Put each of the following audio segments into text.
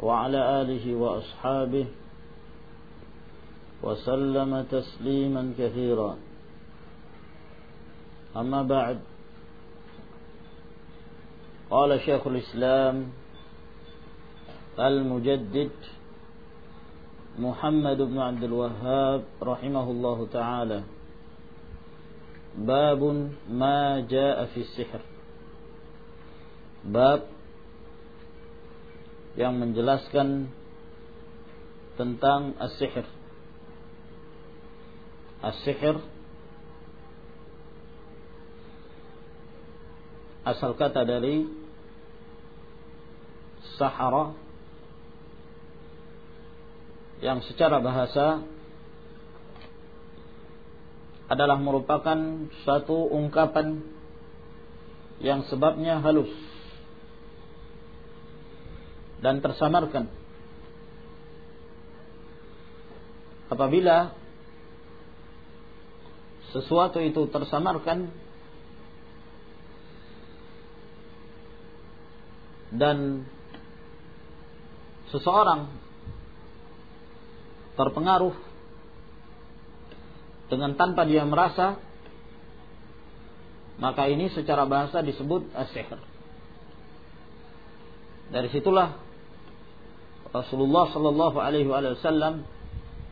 وعلى آله وأصحابه وسلم تسليما كثيرا. أما بعد قال شيخ الإسلام المجدد محمد بن عبد الوهاب رحمه الله تعالى باب ما جاء في السحر. باب yang menjelaskan tentang as-sihir. As-sihir asal kata dari sahara yang secara bahasa adalah merupakan suatu ungkapan yang sebabnya halus dan tersamarkan. Apabila sesuatu itu tersamarkan dan seseorang terpengaruh dengan tanpa dia merasa maka ini secara bahasa disebut as-sihr. Dari situlah Rasulullah sallallahu alaihi wasallam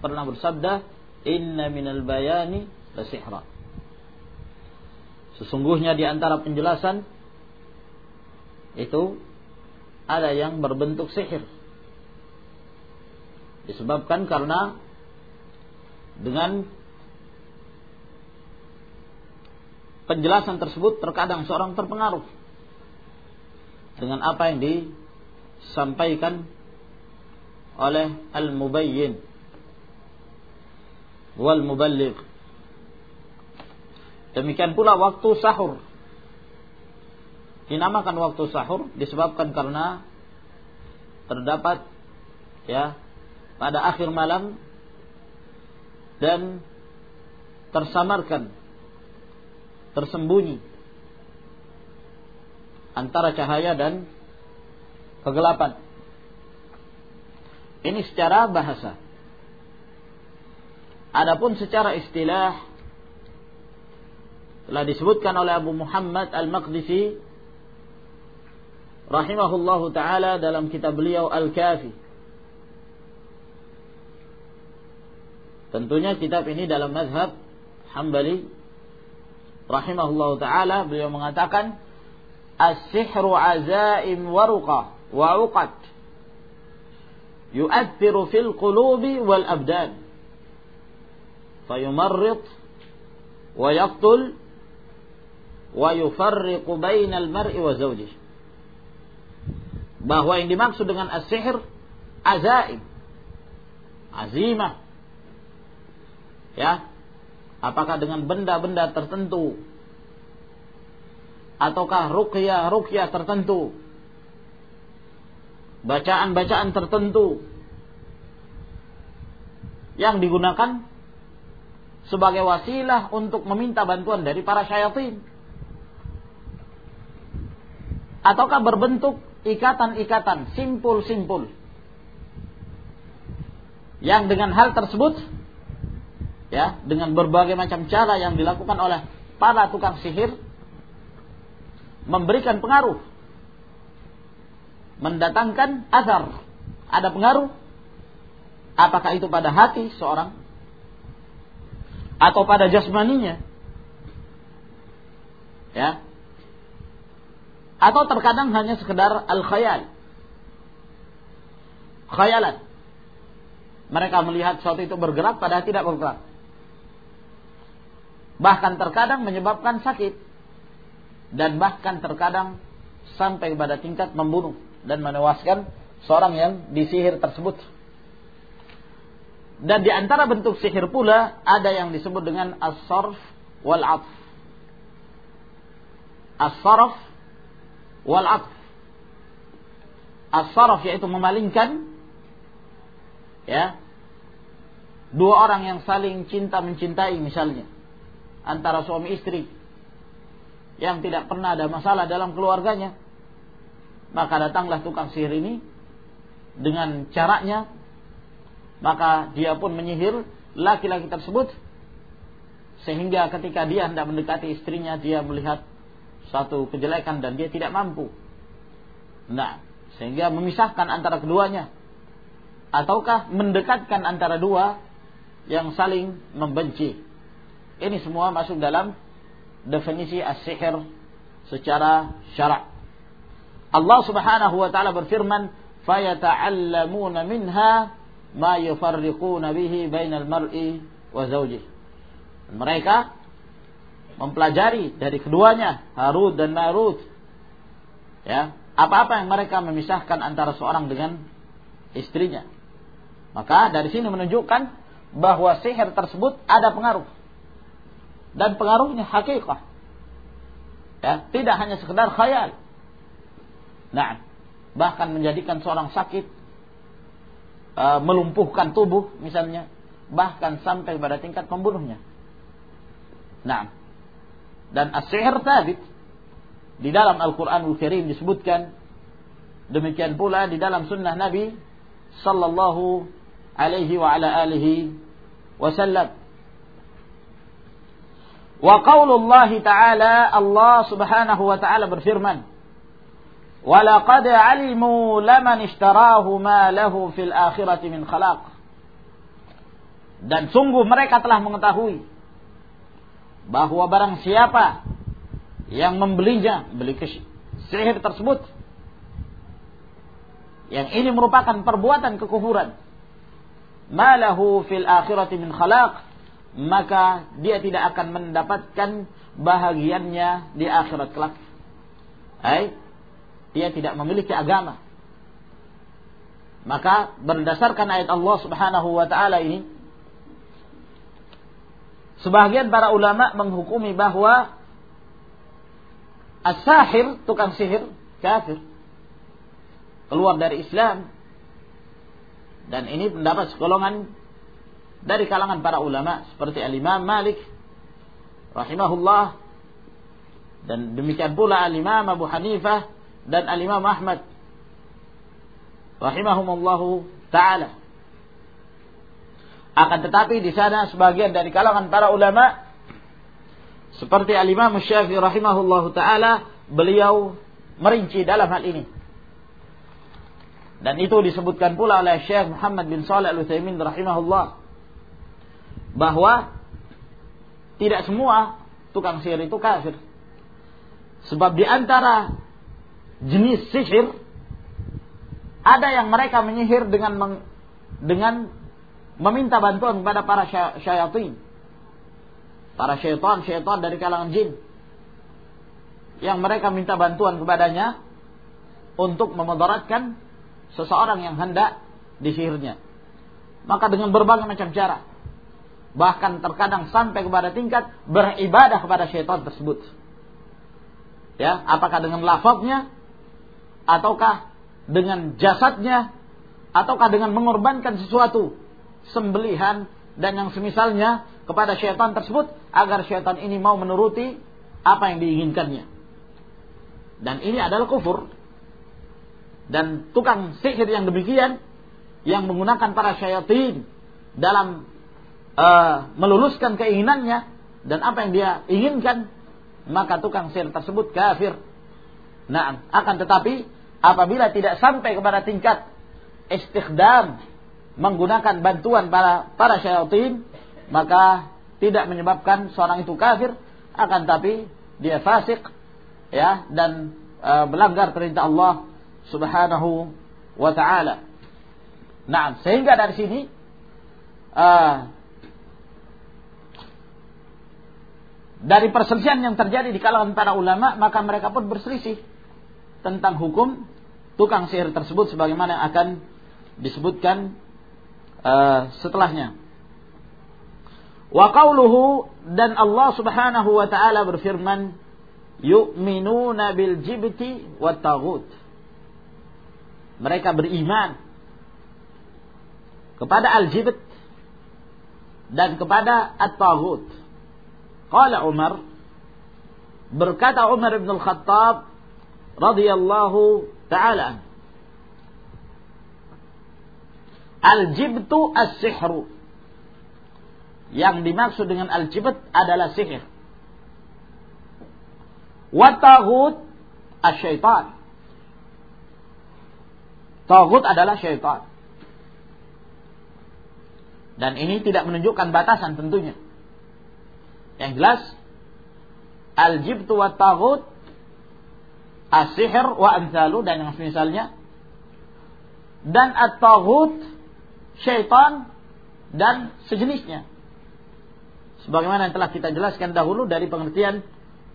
pernah bersabda, "Inna minal bayani lasihra." Sesungguhnya di antara penjelasan itu ada yang berbentuk sihir. Disebabkan karena dengan penjelasan tersebut terkadang seorang terpengaruh dengan apa yang disampaikan oleh al-mubayyin wal muballigh. Demikian pula waktu sahur. Dinamakan waktu sahur disebabkan karena terdapat ya pada akhir malam dan tersamarkan tersembunyi antara cahaya dan kegelapan. Ini secara bahasa. Adapun secara istilah telah disebutkan oleh Abu Muhammad Al-Maqdisi rahimahullahu taala dalam kitab beliau Al-Kafi. Tentunya kitab ini dalam mazhab Hambali rahimahullahu taala beliau mengatakan as-sihru azaim waruqa wa yu'athiru fil qulubi wal abdan fayumarrid wa yaqtul wa yufarriqu bainal mar'i wa zawjih bahwa yang dimaksud dengan as-sihr azaib azimah. Ya. Apakah dengan benda-benda tertentu? Ataukah ruqyah-ruqyah tertentu bacaan-bacaan tertentu yang digunakan sebagai wasilah untuk meminta bantuan dari para syaitan ataukah berbentuk ikatan-ikatan simpul-simpul yang dengan hal tersebut ya dengan berbagai macam cara yang dilakukan oleh para tukang sihir memberikan pengaruh mendatangkan azar. Ada pengaruh? Apakah itu pada hati seorang? Atau pada jasmaninya? Ya. Atau terkadang hanya sekedar al-khayal. Khayalan. Mereka melihat sesuatu itu bergerak padahal tidak bergerak. Bahkan terkadang menyebabkan sakit. Dan bahkan terkadang sampai pada tingkat membunuh dan menewaskan seorang yang disihir tersebut. Dan di antara bentuk sihir pula ada yang disebut dengan as-sarf wal atf. As-sarf wal atf. As-sarf yaitu memalingkan ya dua orang yang saling cinta mencintai misalnya antara suami istri yang tidak pernah ada masalah dalam keluarganya maka datanglah tukang sihir ini dengan caranya maka dia pun menyihir laki-laki tersebut sehingga ketika dia hendak mendekati istrinya dia melihat suatu kejelekan dan dia tidak mampu. Nah, sehingga memisahkan antara keduanya ataukah mendekatkan antara dua yang saling membenci. Ini semua masuk dalam definisi as-sihir secara syarak. Allah Subhanahu wa taala berfirman, "Fayata'allamuna minha ma yufarriquna bihi bainal mar'i wa zawjih. Mereka mempelajari dari keduanya Harut dan Marut. Ya apa-apa yang mereka memisahkan antara seorang dengan istrinya. Maka dari sini menunjukkan bahwa sihir tersebut ada pengaruh. Dan pengaruhnya hakikat ya tidak hanya sekedar khayal nah bahkan menjadikan seorang sakit uh, melumpuhkan tubuh misalnya bahkan sampai pada tingkat membunuhnya. Nah, dan as-sihr tabit di dalam Al-Qur'anul Karim disebutkan demikian pula di dalam sunnah Nabi sallallahu alaihi wa ala alihi wasallam. Wa qaulullah ta'ala Allah Subhanahu wa ta'ala berfirman Walaqad alimu laman ishtarahu ma lahu fil akhirati min khalaq. Dan sungguh mereka telah mengetahui bahwa barang siapa yang membelinya, beli sihir tersebut yang ini merupakan perbuatan kekufuran. Malahu fil akhirati min khalaq, maka dia tidak akan mendapatkan bahagiannya di akhirat kelak. Hai, dia tidak memiliki agama. Maka berdasarkan ayat Allah Subhanahu wa taala ini sebagian para ulama menghukumi bahwa as-sahir, tukang sihir, kafir. Keluar dari Islam. Dan ini pendapat sekolongan dari kalangan para ulama seperti Al-Imam Malik rahimahullah dan demikian pula Al-Imam Abu Hanifah dan Al-Imam Ahmad rahimahumullahu taala. Akan tetapi di sana sebagian dari kalangan para ulama seperti Al-Imam Syafi'i rahimahullahu taala beliau merinci dalam hal ini. Dan itu disebutkan pula oleh Syekh Muhammad bin Shalih Al-Utsaimin rahimahullah bahwa tidak semua tukang sihir itu kafir. Sebab di antara jenis sihir ada yang mereka menyihir dengan meng, dengan meminta bantuan kepada para syaitan para syaitan-syaitan dari kalangan jin. Yang mereka minta bantuan kepadanya untuk memudaratkan seseorang yang hendak disihirnya. Maka dengan berbagai macam cara bahkan terkadang sampai kepada tingkat beribadah kepada syaitan tersebut. Ya apakah dengan lafaznya ataukah dengan jasadnya ataukah dengan mengorbankan sesuatu sembelihan dan yang semisalnya kepada syaitan tersebut agar syaitan ini mau menuruti apa yang diinginkannya. Dan ini adalah kufur. Dan tukang sihir yang demikian yang menggunakan para syaitan dalam uh, meluluskan keinginannya dan apa yang dia inginkan maka tukang sihir tersebut kafir. Nah, akan tetapi apabila tidak sampai kepada tingkat istighdam menggunakan bantuan para para syaitan maka tidak menyebabkan seorang itu kafir akan tapi dia fasik ya dan e, melanggar perintah Allah Subhanahu wa taala. Nah, sehingga dari sini e, dari perselisihan yang terjadi di kalangan para ulama maka mereka pun berselisih tentang hukum tukang sihir tersebut sebagaimana akan disebutkan uh, setelahnya. Wa qawluhu dan Allah Subhanahu wa taala berfirman, "Yu'minuna bil jibti wat taghut." Mereka beriman kepada al-jibt dan kepada at-taghut. Qala Umar berkata Umar bin Al-Khattab radhiyallahu taala Al-jibtu as-sihru yang dimaksud dengan al-jibt adalah sihir. Wa taghut asyaitan. Taghut adalah syaitan. Dan ini tidak menunjukkan batasan tentunya. Yang jelas al-jibtu wa taghut as-sihir wa amsalu dan yang semisalnya. Dan at-taghut syaitan dan sejenisnya. Sebagaimana yang telah kita jelaskan dahulu dari pengertian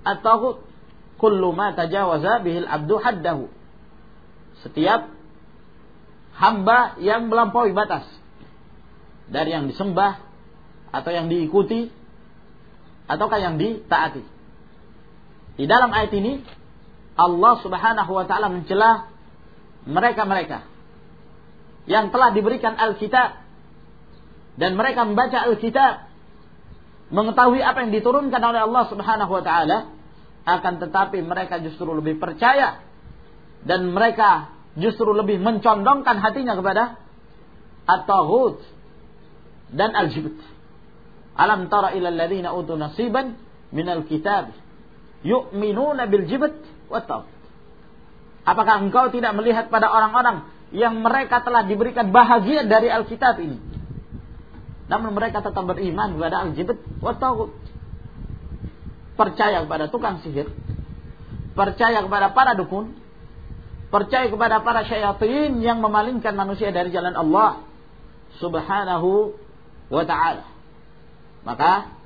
at-taghut. Kullu ma tajawaza bihil abdu haddahu. Setiap hamba yang melampaui batas. Dari yang disembah atau yang diikuti ataukah yang ditaati. Di dalam ayat ini Allah Subhanahu wa taala mencela mereka-mereka yang telah diberikan Alkitab dan mereka membaca Alkitab mengetahui apa yang diturunkan oleh Allah Subhanahu wa taala akan tetapi mereka justru lebih percaya dan mereka justru lebih mencondongkan hatinya kepada at-taghut dan al-jibt. Alam tara ila alladziina utu nasiban minal kitab yu'minuna bil jibt wa Apakah engkau tidak melihat pada orang-orang yang mereka telah diberikan bahagia dari Alkitab ini? Namun mereka tetap beriman kepada al-jibt wa Percaya kepada tukang sihir, percaya kepada para dukun, percaya kepada para syaitan yang memalingkan manusia dari jalan Allah Subhanahu wa taala. Maka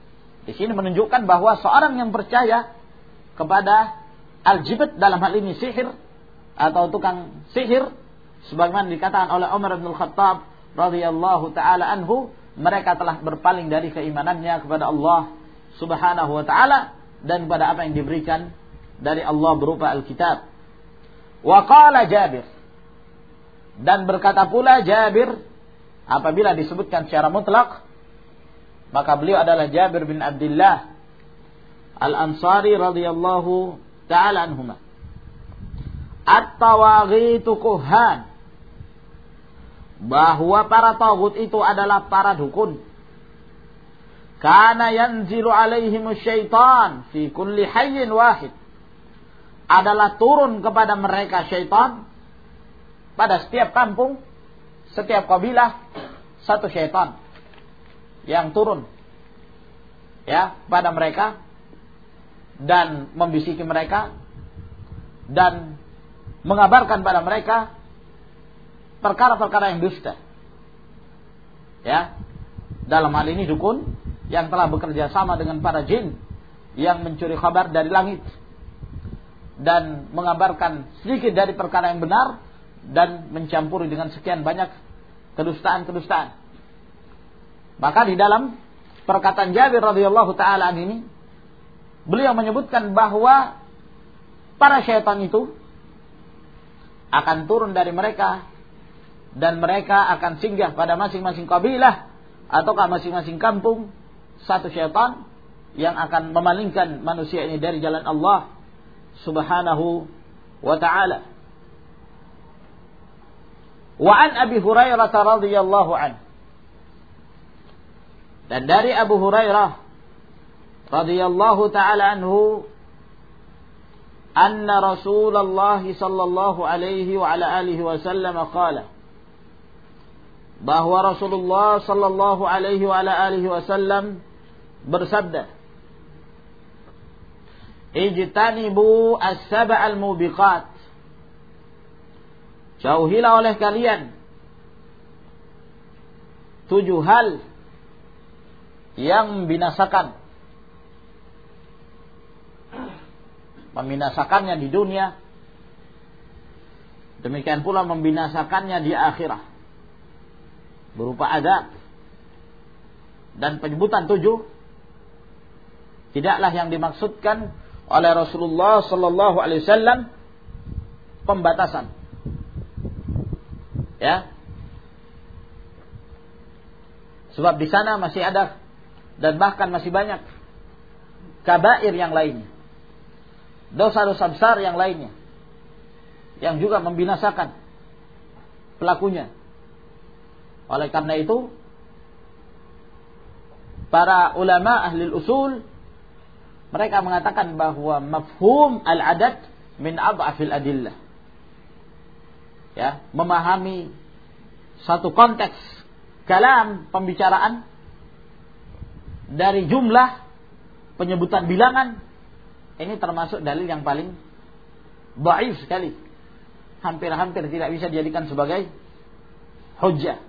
di sini menunjukkan bahwa seorang yang percaya kepada al-jibt dalam hal ini sihir atau tukang sihir sebagaimana dikatakan oleh Umar bin Khattab radhiyallahu taala anhu mereka telah berpaling dari keimanannya kepada Allah Subhanahu wa taala dan kepada apa yang diberikan dari Allah berupa Alkitab. Wa qala Jabir dan berkata pula Jabir apabila disebutkan secara mutlak maka beliau adalah Jabir bin Abdullah Al-Ansari radhiyallahu taala anhuma. At-tawaghitu kuhan bahwa para tagut itu adalah para dukun. Karena yanzilu alaihim syaitan fi kulli hayyin wahid. Adalah turun kepada mereka syaitan pada setiap kampung, setiap kabilah satu syaitan yang turun ya pada mereka dan membisiki mereka dan mengabarkan pada mereka perkara-perkara yang dusta. Ya. Dalam hal ini dukun yang telah bekerja sama dengan para jin yang mencuri kabar dari langit dan mengabarkan sedikit dari perkara yang benar dan mencampuri dengan sekian banyak kedustaan-kedustaan. Maka di dalam perkataan Jabir radhiyallahu taala ini beliau menyebutkan bahwa para syaitan itu akan turun dari mereka dan mereka akan singgah pada masing-masing kabilah ataukah masing-masing kampung satu syaitan yang akan memalingkan manusia ini dari jalan Allah Subhanahu wa taala. Wa an Abi Hurairah radhiyallahu an. Dan dari Abu Hurairah radhiyallahu taala anhu anna Rasulullah sallallahu alaihi wa ala alihi wasallam qala bahwa Rasulullah sallallahu alaihi wa alihi wasallam bersabda Ijtanibu as-sab' al-mubiqat Jauhilah oleh kalian tujuh hal yang membinasakan membinasakannya di dunia demikian pula membinasakannya di akhirat berupa adab dan penyebutan tujuh tidaklah yang dimaksudkan oleh Rasulullah sallallahu alaihi wasallam pembatasan. Ya. Sebab di sana masih ada dan bahkan masih banyak kabair yang lainnya. Dosa-dosa besar yang lainnya. Yang juga membinasakan pelakunya. Oleh karena itu, para ulama ahli usul mereka mengatakan bahwa mafhum al-adat min adhafil adillah. Ya, memahami satu konteks kalam pembicaraan dari jumlah penyebutan bilangan ini termasuk dalil yang paling baik sekali. Hampir-hampir tidak bisa dijadikan sebagai hujjah.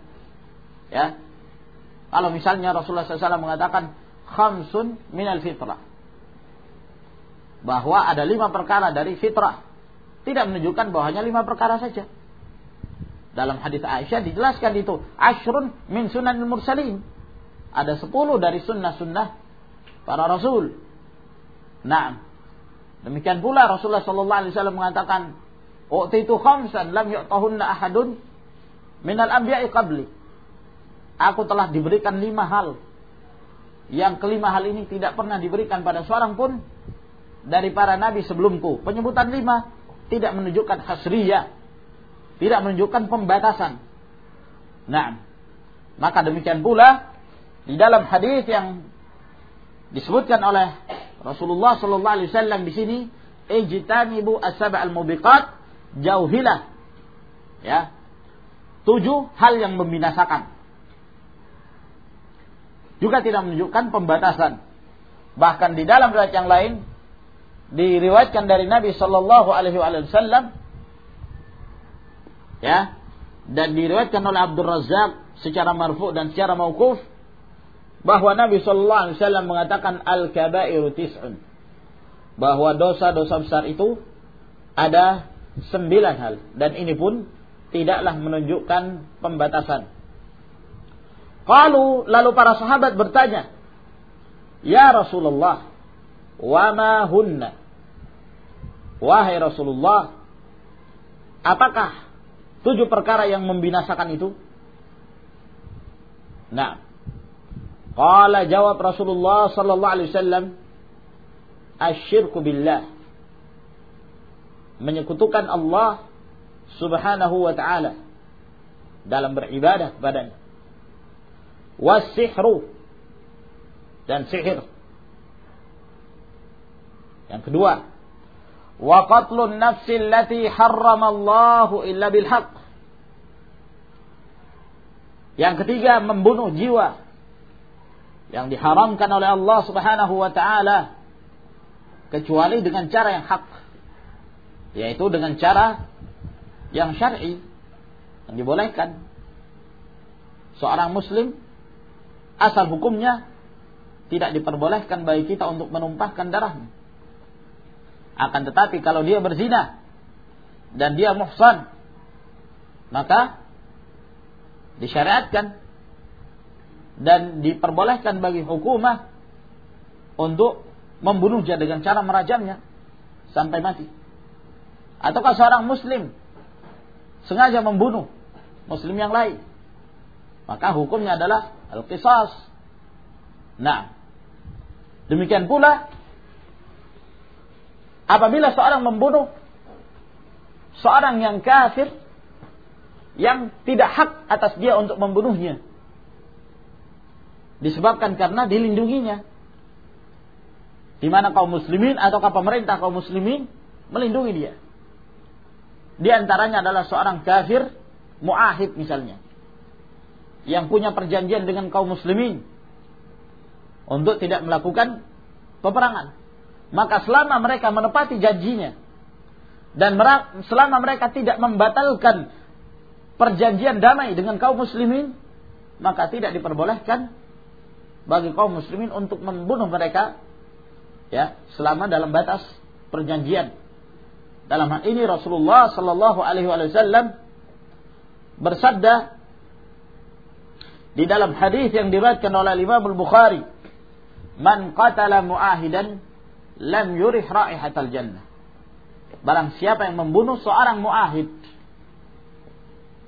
Ya. Kalau misalnya Rasulullah SAW mengatakan khamsun minal fitrah bahwa ada lima perkara dari fitrah. Tidak menunjukkan bahwa hanya lima perkara saja. Dalam hadis Aisyah dijelaskan itu. Ashrun min sunan mursalin. Ada sepuluh dari sunnah-sunnah para rasul. Nah, demikian pula Rasulullah Sallallahu Alaihi Wasallam mengatakan, "U'titu khamsan lam yu'tahunna ahadun minal anbiya'i qabli." Aku telah diberikan lima hal yang kelima hal ini tidak pernah diberikan pada seorang pun dari para nabi sebelumku. Penyebutan lima tidak menunjukkan hasriyah, tidak menunjukkan pembatasan. Nah, maka demikian pula di dalam hadis yang disebutkan oleh Rasulullah sallallahu alaihi wasallam di sini, ijtanibu as-sab' al-mubiqat, jauhilah ya. Tujuh hal yang membinasakan. Juga tidak menunjukkan pembatasan. Bahkan di dalam riwayat yang lain diriwayatkan dari Nabi Shallallahu Alaihi Wasallam ya dan diriwayatkan oleh Abdul Razak secara marfu dan secara mauquf bahwa Nabi Shallallahu Alaihi Wasallam mengatakan al kabairu tis'un bahwa dosa-dosa besar itu ada sembilan hal dan ini pun tidaklah menunjukkan pembatasan. Kalau lalu para sahabat bertanya, Ya Rasulullah, wa ma hunna? Wahai Rasulullah, apakah tujuh perkara yang membinasakan itu? Nah, Qala jawab Rasulullah sallallahu alaihi wasallam, asyirku billah. Menyekutukan Allah Subhanahu wa taala dalam beribadah kepadanya. Wasihru dan sihir. Yang kedua, wa qatlun nafsi allati harramallahu illa bil haqq. Yang ketiga membunuh jiwa yang diharamkan oleh Allah Subhanahu wa taala kecuali dengan cara yang hak yaitu dengan cara yang syar'i yang dibolehkan. Seorang muslim asal hukumnya tidak diperbolehkan bagi kita untuk menumpahkan darahnya. Akan tetapi kalau dia berzina dan dia muhsan, maka disyariatkan dan diperbolehkan bagi hukumah untuk membunuh dia dengan cara merajamnya sampai mati. Ataukah seorang muslim sengaja membunuh muslim yang lain, maka hukumnya adalah al-qisas. Nah, demikian pula apabila seorang membunuh seorang yang kafir yang tidak hak atas dia untuk membunuhnya disebabkan karena dilindunginya. Di mana kaum muslimin ataukah pemerintah kaum muslimin melindungi dia. Di antaranya adalah seorang kafir muahid misalnya yang punya perjanjian dengan kaum muslimin untuk tidak melakukan peperangan. Maka selama mereka menepati janjinya dan selama mereka tidak membatalkan perjanjian damai dengan kaum muslimin, maka tidak diperbolehkan bagi kaum muslimin untuk membunuh mereka ya selama dalam batas perjanjian. Dalam hal ini Rasulullah Shallallahu Alaihi Wasallam bersabda, di dalam hadis yang diriwayatkan oleh Imam Al-Bukhari, "Man qatala muahidan lam yurih raihatal jannah." Barang siapa yang membunuh seorang muahid,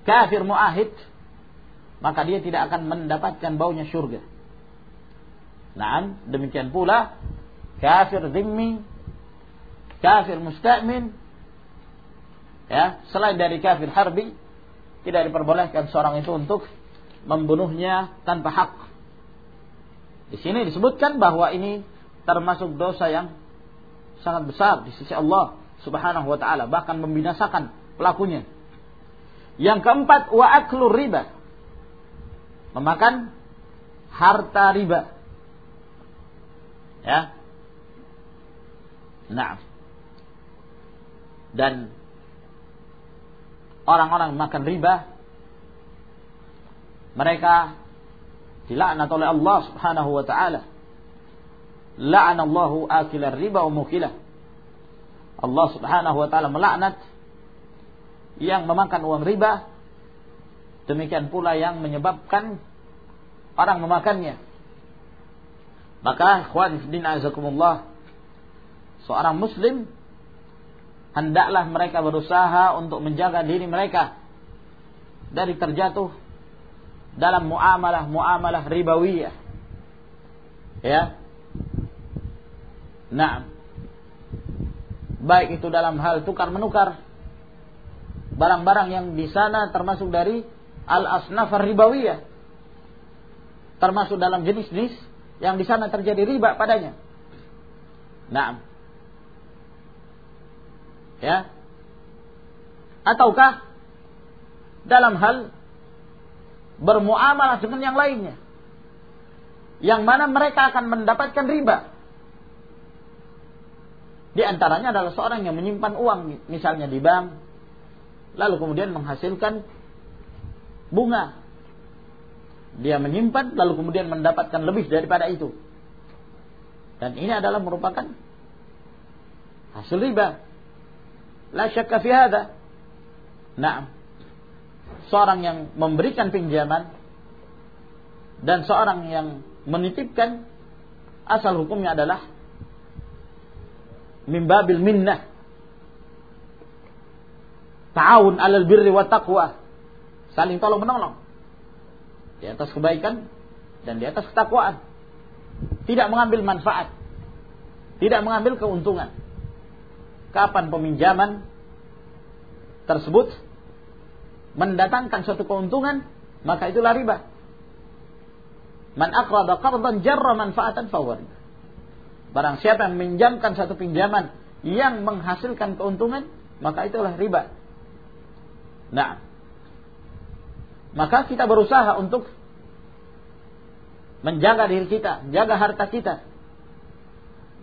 kafir muahid, maka dia tidak akan mendapatkan baunya surga. Nah, demikian pula kafir zimmi, kafir musta'min, ya, selain dari kafir harbi, tidak diperbolehkan seorang itu untuk membunuhnya tanpa hak. Di sini disebutkan bahwa ini termasuk dosa yang sangat besar di sisi Allah Subhanahu wa taala, bahkan membinasakan pelakunya. Yang keempat, wa aklu riba. Memakan harta riba. Ya. Nah. Dan orang-orang makan riba mereka dilaknat oleh Allah Subhanahu wa taala. La'anallahu akilar riba wa mukilah. Allah Subhanahu wa taala melaknat yang memakan uang riba demikian pula yang menyebabkan orang memakannya. Maka ikhwan fillah azakumullah seorang muslim hendaklah mereka berusaha untuk menjaga diri mereka dari terjatuh dalam muamalah-muamalah ribawiyah. Ya. Nah. Baik itu dalam hal tukar menukar barang-barang yang di sana termasuk dari al-asnaf ribawiyah. Termasuk dalam jenis-jenis yang di sana terjadi riba padanya. Nah. Ya. Ataukah dalam hal bermuamalah dengan yang lainnya. Yang mana mereka akan mendapatkan riba. Di antaranya adalah seorang yang menyimpan uang misalnya di bank lalu kemudian menghasilkan bunga. Dia menyimpan lalu kemudian mendapatkan lebih daripada itu. Dan ini adalah merupakan hasil riba. La syakka fi hadha. Nah, seorang yang memberikan pinjaman dan seorang yang menitipkan asal hukumnya adalah mimbabil minnah ta'awun alal birri wa taqwa saling tolong menolong di atas kebaikan dan di atas ketakwaan tidak mengambil manfaat tidak mengambil keuntungan kapan peminjaman tersebut mendatangkan suatu keuntungan, maka itulah riba. Man aqrada qardan jarra manfaatan fawar. Barang siapa yang meminjamkan satu pinjaman yang menghasilkan keuntungan, maka itulah riba. Nah, maka kita berusaha untuk menjaga diri kita, jaga harta kita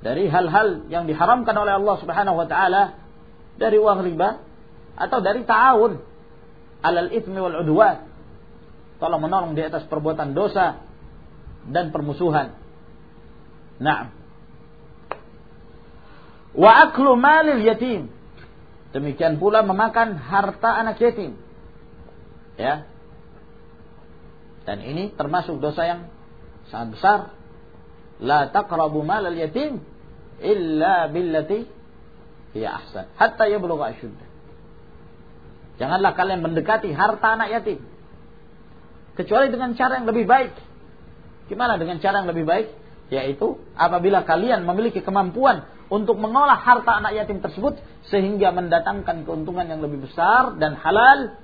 dari hal-hal yang diharamkan oleh Allah Subhanahu wa taala dari uang riba atau dari ta'awun alal ithmi wal udwan. Tolong menolong di atas perbuatan dosa dan permusuhan. Nah. Wa aklu malil yatim. Demikian pula memakan harta anak yatim. Ya. Dan ini termasuk dosa yang sangat besar. La taqrabu malal yatim illa billati hiya ahsan hatta yablugha ashuddah. Janganlah kalian mendekati harta anak yatim. Kecuali dengan cara yang lebih baik. Gimana dengan cara yang lebih baik? Yaitu apabila kalian memiliki kemampuan untuk mengolah harta anak yatim tersebut sehingga mendatangkan keuntungan yang lebih besar dan halal,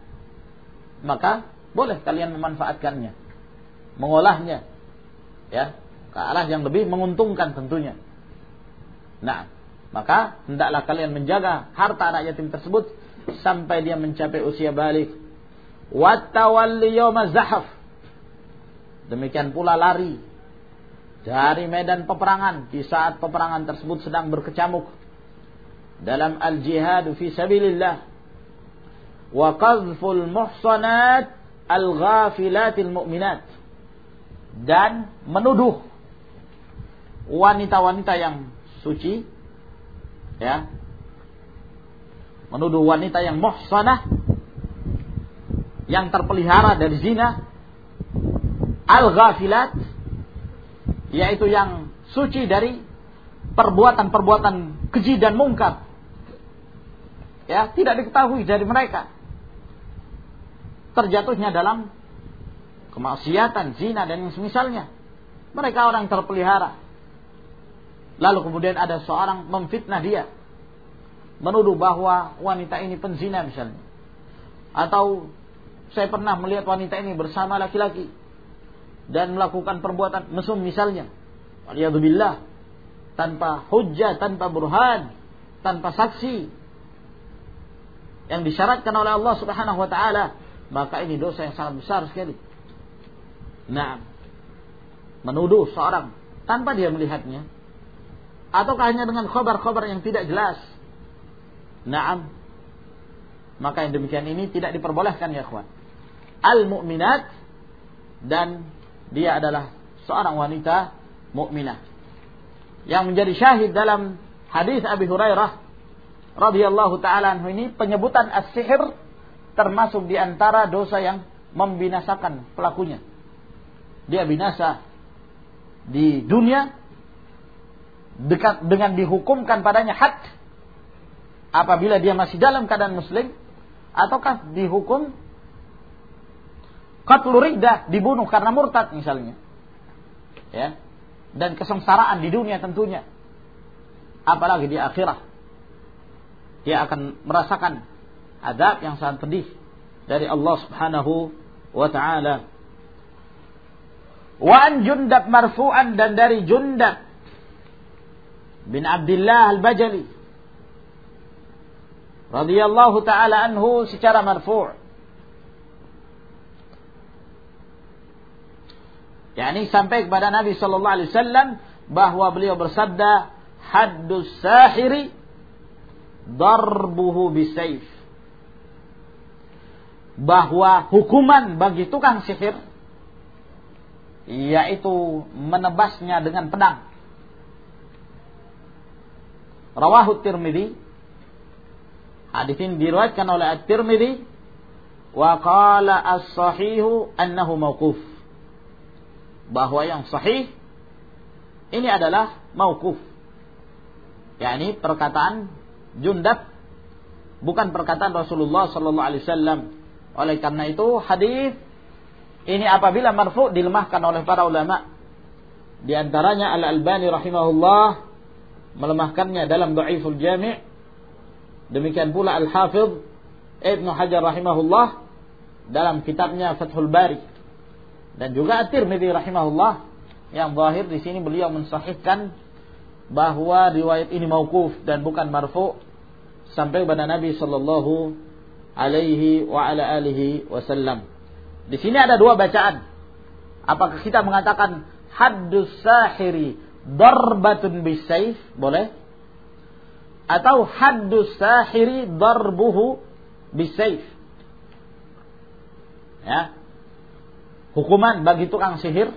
maka boleh kalian memanfaatkannya, mengolahnya, ya ke arah yang lebih menguntungkan tentunya. Nah, maka hendaklah kalian menjaga harta anak yatim tersebut sampai dia mencapai usia balik. Wattawalli zahaf. Demikian pula lari dari medan peperangan di saat peperangan tersebut sedang berkecamuk dalam al-jihad fi sabilillah wa qadhful muhsanat al-ghafilatil mu'minat dan menuduh wanita-wanita yang suci ya menuduh wanita yang muhsanah yang terpelihara dari zina al-ghafilat yaitu yang suci dari perbuatan-perbuatan keji dan mungkar. Ya, tidak diketahui dari mereka. Terjatuhnya dalam kemaksiatan, zina dan yang semisalnya. Mereka orang terpelihara. Lalu kemudian ada seorang memfitnah dia. Menuduh bahwa wanita ini penzina misalnya. Atau saya pernah melihat wanita ini bersama laki-laki dan melakukan perbuatan mesum misalnya. Waliyadzubillah. Tanpa hujjah, tanpa burhan, tanpa saksi. Yang disyaratkan oleh Allah subhanahu wa ta'ala. Maka ini dosa yang sangat besar sekali. Nah, menuduh seorang tanpa dia melihatnya. Ataukah hanya dengan khobar-khobar yang tidak jelas. Naam. Maka yang demikian ini tidak diperbolehkan ya kawan. Al-mu'minat dan dia adalah seorang wanita mukminah yang menjadi syahid dalam hadis Abi Hurairah radhiyallahu taala ini penyebutan as-sihir termasuk di antara dosa yang membinasakan pelakunya. Dia binasa di dunia dekat dengan dihukumkan padanya had apabila dia masih dalam keadaan muslim ataukah dihukum Qatlu riddah dibunuh karena murtad misalnya. Ya. Dan kesengsaraan di dunia tentunya. Apalagi di akhirat. Dia akan merasakan adab yang sangat pedih dari Allah Subhanahu wa taala. Wa an Jundab marfu'an dan dari Jundab bin Abdullah Al-Bajali radhiyallahu taala anhu secara marfu' yakni sampai kepada Nabi sallallahu alaihi wasallam bahwa beliau bersabda haddus sahiri darbuhu bisayf bahwa hukuman bagi tukang sihir yaitu menebasnya dengan pedang rawahu tirmidzi hadis ini diriwayatkan oleh at-tirmidzi wa qala as-sahihu annahu mauquf bahwa yang sahih ini adalah mauquf. yakni perkataan Jundab bukan perkataan Rasulullah sallallahu alaihi wasallam. Oleh karena itu hadis ini apabila marfu dilemahkan oleh para ulama di antaranya Al Albani rahimahullah melemahkannya dalam Dhaiful Jami' demikian pula Al Hafidh Ibnu Hajar rahimahullah dalam kitabnya Fathul Bari. Dan juga At-Tirmidzi rahimahullah yang zahir di sini beliau mensahihkan bahwa riwayat ini mauquf dan bukan marfu sampai kepada Nabi sallallahu alaihi wa ala alihi wasallam. Di sini ada dua bacaan. Apakah kita mengatakan haddus sahiri darbatun bisayf boleh? Atau haddus sahiri darbuhu bisayf? Ya, Hukuman bagi tukang sihir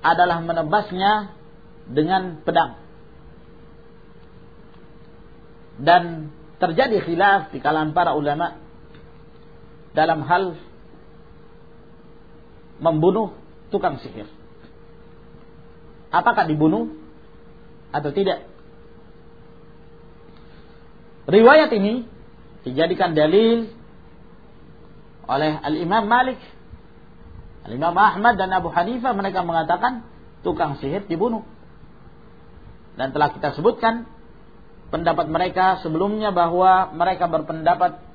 adalah menebasnya dengan pedang. Dan terjadi khilaf di kalangan para ulama dalam hal membunuh tukang sihir. Apakah dibunuh atau tidak? Riwayat ini dijadikan dalil oleh Al-Imam Malik Imam Ahmad dan Abu Hanifah mereka mengatakan tukang sihir dibunuh. Dan telah kita sebutkan pendapat mereka sebelumnya bahwa mereka berpendapat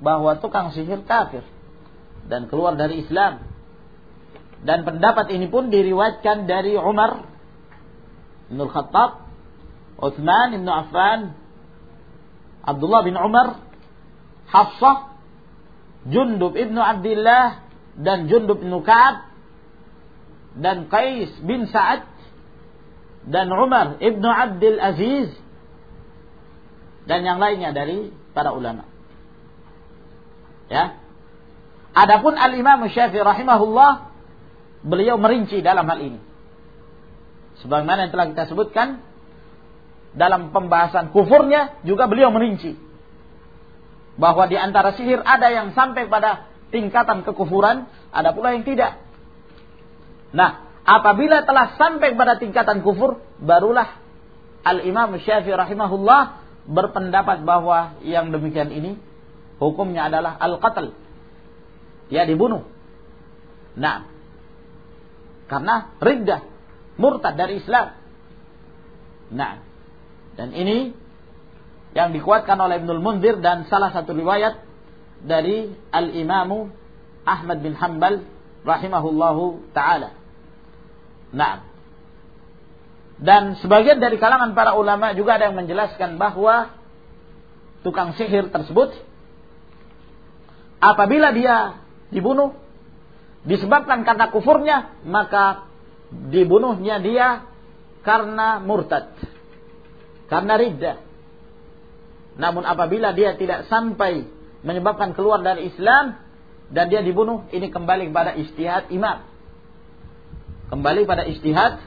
bahwa tukang sihir kafir dan keluar dari Islam. Dan pendapat ini pun diriwayatkan dari Umar bin Khattab, Uthman bin Affan, Abdullah bin Umar, Hafsah, Jundub ibnu Abdullah dan Jundub bin Ka'ab dan Qais bin Sa'ad dan Umar ibnu Abdul Aziz dan yang lainnya dari para ulama. Ya. Adapun Al-Imam Syafi'i rahimahullah beliau merinci dalam hal ini. Sebagaimana yang telah kita sebutkan dalam pembahasan kufurnya juga beliau merinci bahwa di antara sihir ada yang sampai pada tingkatan kekufuran, ada pula yang tidak. Nah, apabila telah sampai pada tingkatan kufur, barulah Al-Imam Syafi'i rahimahullah berpendapat bahwa yang demikian ini hukumnya adalah al-qatl. Ya dibunuh. Nah, karena riddah, murtad dari Islam. Nah, dan ini yang dikuatkan oleh Ibnul Munzir dan salah satu riwayat dari Al-Imamu Ahmad bin Hanbal rahimahullahu taala. Nah. Dan sebagian dari kalangan para ulama juga ada yang menjelaskan bahwa tukang sihir tersebut apabila dia dibunuh disebabkan karena kufurnya maka dibunuhnya dia karena murtad karena riddah namun apabila dia tidak sampai menyebabkan keluar dari Islam dan dia dibunuh ini kembali kepada istihad imam. Kembali pada istihad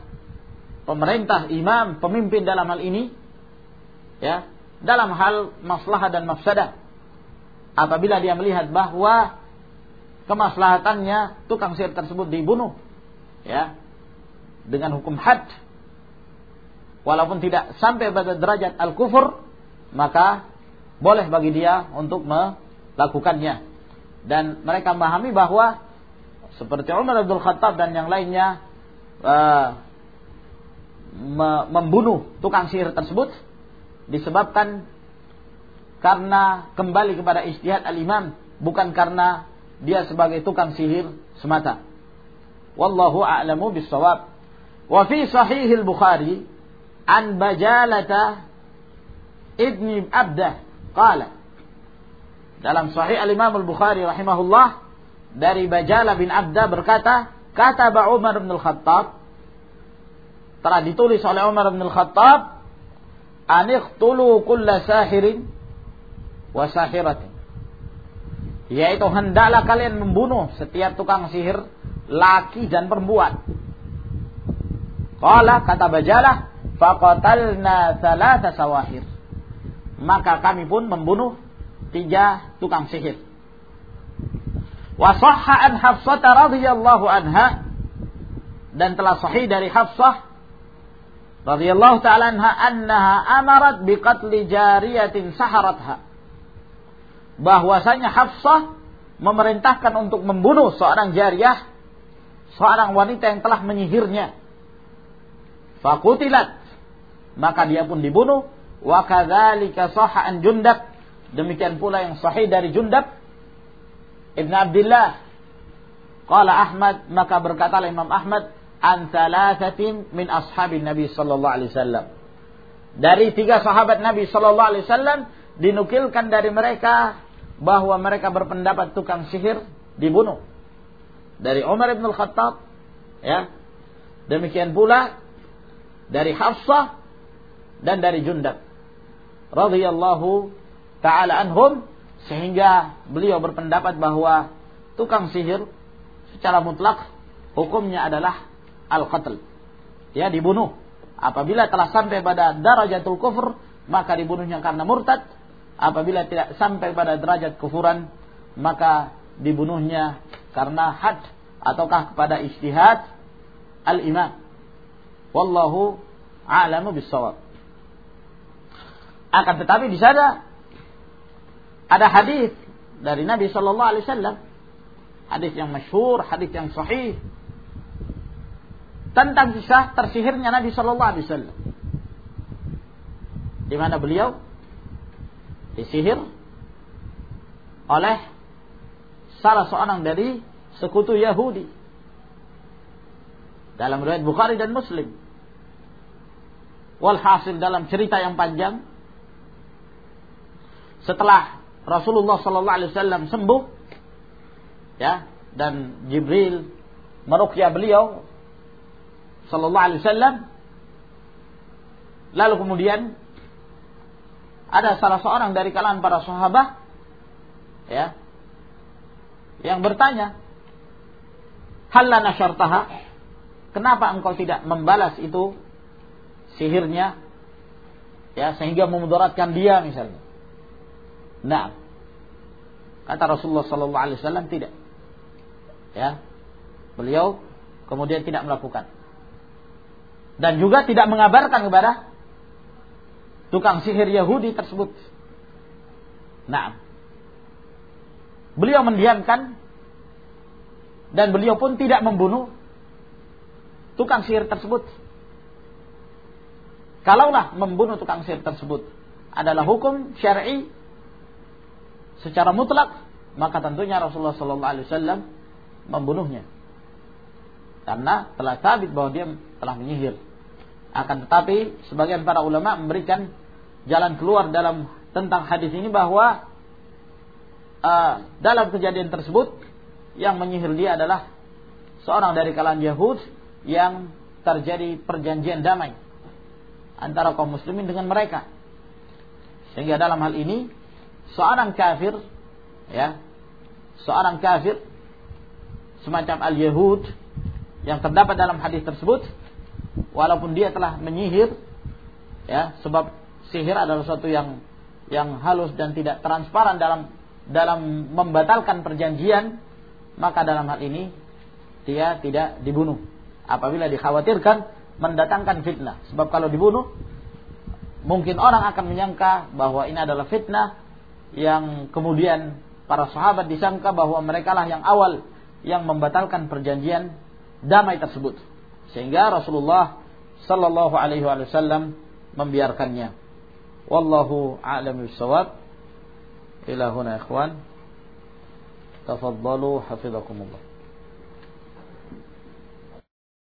pemerintah imam pemimpin dalam hal ini ya dalam hal maslahah dan mafsadah apabila dia melihat bahwa kemaslahatannya tukang sihir tersebut dibunuh ya dengan hukum had walaupun tidak sampai pada derajat al-kufur maka boleh bagi dia untuk melakukannya. Dan mereka memahami bahwa seperti Umar Abdul Khattab dan yang lainnya uh, membunuh tukang sihir tersebut disebabkan karena kembali kepada istihad al-imam bukan karena dia sebagai tukang sihir semata. Wallahu a'lamu bis-shawab. Wa fi sahih al-Bukhari an Bajalata ibni Abdah qala dalam sahih al-Imam al-Bukhari rahimahullah dari Bajala bin Abdah berkata Kata Umar bin Al-Khattab telah ditulis oleh Umar bin Al-Khattab aniqtulu kulla sahirin wa sahiratin yaitu hendaklah kalian membunuh setiap tukang sihir laki dan perempuan. Qala kata Bajalah faqatalna thalatha sawahir. Maka kami pun membunuh tiga tukang sihir. Wa sahha an Hafsah radhiyallahu anha. Dan telah sahih dari Hafsah radhiyallahu taala anha annaha amarat biqatli jariyatin saharatha. Bahwasanya Hafsah memerintahkan untuk membunuh seorang jariyah, seorang wanita yang telah menyihirnya. Fakutilat, maka dia pun dibunuh. Wa kadzalika sahha an Jundab, demikian pula yang sahih dari Jundab Ibn Abdullah. Qala Ahmad, maka berkata Imam Ahmad, an thalathatin min ashabin Nabi sallallahu alaihi wasallam. Dari tiga sahabat Nabi sallallahu alaihi wasallam dinukilkan dari mereka bahwa mereka berpendapat tukang sihir dibunuh. Dari Umar bin Al-Khattab, ya. Demikian pula dari Hafsah dan dari Jundab radhiyallahu taala anhum sehingga beliau berpendapat bahwa tukang sihir secara mutlak hukumnya adalah al-qatl. Ya, dibunuh. Apabila telah sampai pada darajatul kufur, maka dibunuhnya karena murtad. Apabila tidak sampai pada derajat kufuran, maka dibunuhnya karena had ataukah kepada istihad al-imam. Wallahu a'lamu bissawab. Akan tetapi di sana ada hadis dari Nabi Shallallahu Alaihi Wasallam, hadis yang masyhur, hadis yang sahih tentang kisah tersihirnya Nabi Shallallahu Alaihi Wasallam, di mana beliau disihir oleh salah seorang dari sekutu Yahudi dalam riwayat Bukhari dan Muslim. Walhasil dalam cerita yang panjang setelah Rasulullah sallallahu alaihi wasallam sembuh ya dan Jibril meruqyah beliau sallallahu alaihi wasallam lalu kemudian ada salah seorang dari kalangan para sahabat ya yang bertanya halana syartaha? Kenapa engkau tidak membalas itu sihirnya? Ya sehingga memudaratkan dia misalnya. Nah, kata Rasulullah Sallallahu Alaihi Wasallam tidak. Ya, beliau kemudian tidak melakukan. Dan juga tidak mengabarkan kepada tukang sihir Yahudi tersebut. Nah, beliau mendiamkan dan beliau pun tidak membunuh tukang sihir tersebut. Kalaulah membunuh tukang sihir tersebut adalah hukum syar'i secara mutlak, maka tentunya Rasulullah sallallahu alaihi wasallam membunuhnya. Karena telah sabit bahwa dia telah menyihir. Akan tetapi sebagian para ulama memberikan jalan keluar dalam tentang hadis ini bahwa uh, dalam kejadian tersebut yang menyihir dia adalah seorang dari kalangan Yahud yang terjadi perjanjian damai antara kaum muslimin dengan mereka. Sehingga dalam hal ini seorang kafir ya, seorang kafir semacam al-Yahud yang terdapat dalam hadis tersebut walaupun dia telah menyihir ya sebab sihir adalah sesuatu yang yang halus dan tidak transparan dalam dalam membatalkan perjanjian maka dalam hal ini dia tidak dibunuh apabila dikhawatirkan mendatangkan fitnah. Sebab kalau dibunuh, mungkin orang akan menyangka bahwa ini adalah fitnah yang kemudian para sahabat disangka bahwa mereka lah yang awal yang membatalkan perjanjian damai tersebut. Sehingga Rasulullah sallallahu alaihi wasallam membiarkannya. Wallahu a'lam bishawab. Ila huna ikhwan. Tafaddalu hafizakumullah.